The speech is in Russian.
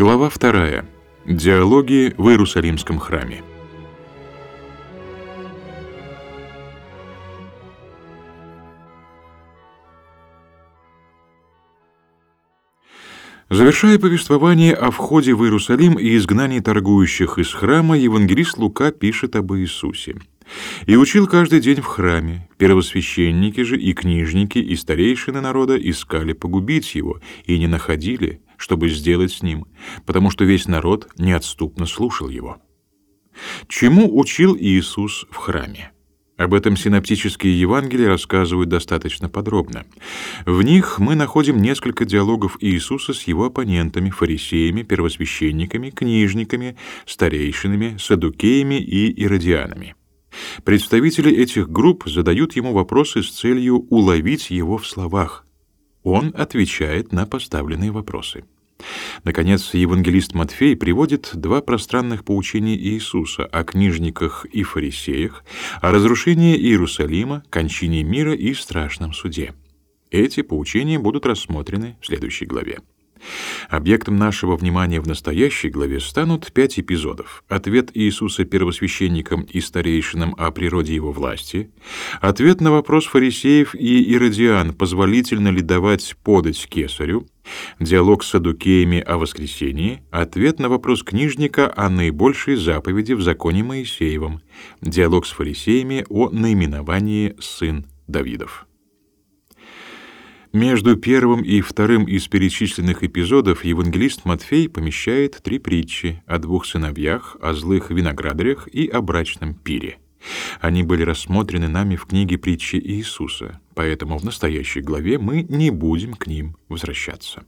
Глава 2. Диалоги в Иерусалимском храме. Завершая повествование о входе в Иерусалим и изгнании торгующих из храма, евангелист Лука пишет об Иисусе. «И учил каждый день в храме. Первосвященники же и книжники и старейшины народа искали погубить его, и не находили, чтобы сделать с ним, потому что весь народ неотступно слушал его». Чему учил Иисус в храме? Об этом синоптические Евангелия рассказывают достаточно подробно. В них мы находим несколько диалогов Иисуса с его оппонентами, фарисеями, первосвященниками, книжниками, старейшинами, садукеями и иродианами. Представители этих групп задают ему вопросы с целью уловить его в словах. Он отвечает на поставленные вопросы. Наконец, евангелист Матфей приводит два пространных поучения Иисуса о книжниках и фарисеях, о разрушении Иерусалима, кончине мира и страшном суде. Эти поучения будут рассмотрены в следующей главе. Объектом нашего внимания в настоящей главе станут пять эпизодов. Ответ Иисуса первосвященникам и старейшинам о природе его власти, ответ на вопрос фарисеев и иродиан, позволительно ли давать подать кесарю, диалог с садукеями о воскресении, ответ на вопрос книжника о наибольшей заповеди в законе Моисеевом, диалог с фарисеями о наименовании «сын Давидов». Между первым и вторым из перечисленных эпизодов евангелист Матфей помещает три притчи о двух сыновьях, о злых виноградарях и о брачном пире. Они были рассмотрены нами в книге притчи Иисуса, поэтому в настоящей главе мы не будем к ним возвращаться.